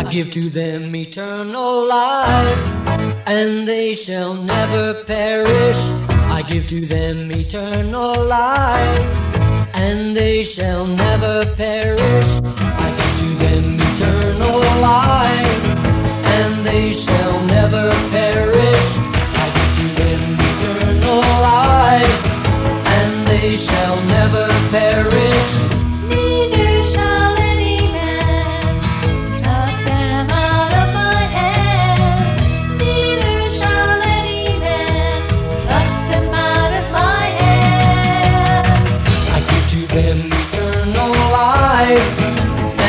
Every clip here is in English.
I give to them eternal life, and they shall never perish. I give to them eternal life, and they shall never perish. I give to them eternal life, and they shall never perish. I give to them eternal life, and they shall never perish. with eternal life,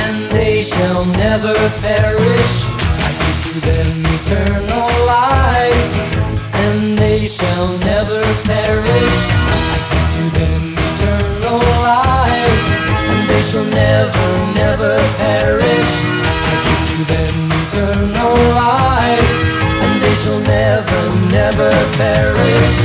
and they shall never perish. I give to them eternal life, and they shall never perish. I give to them eternal life, and they shall never, never perish. I give to them eternal life, and they shall never, never perish.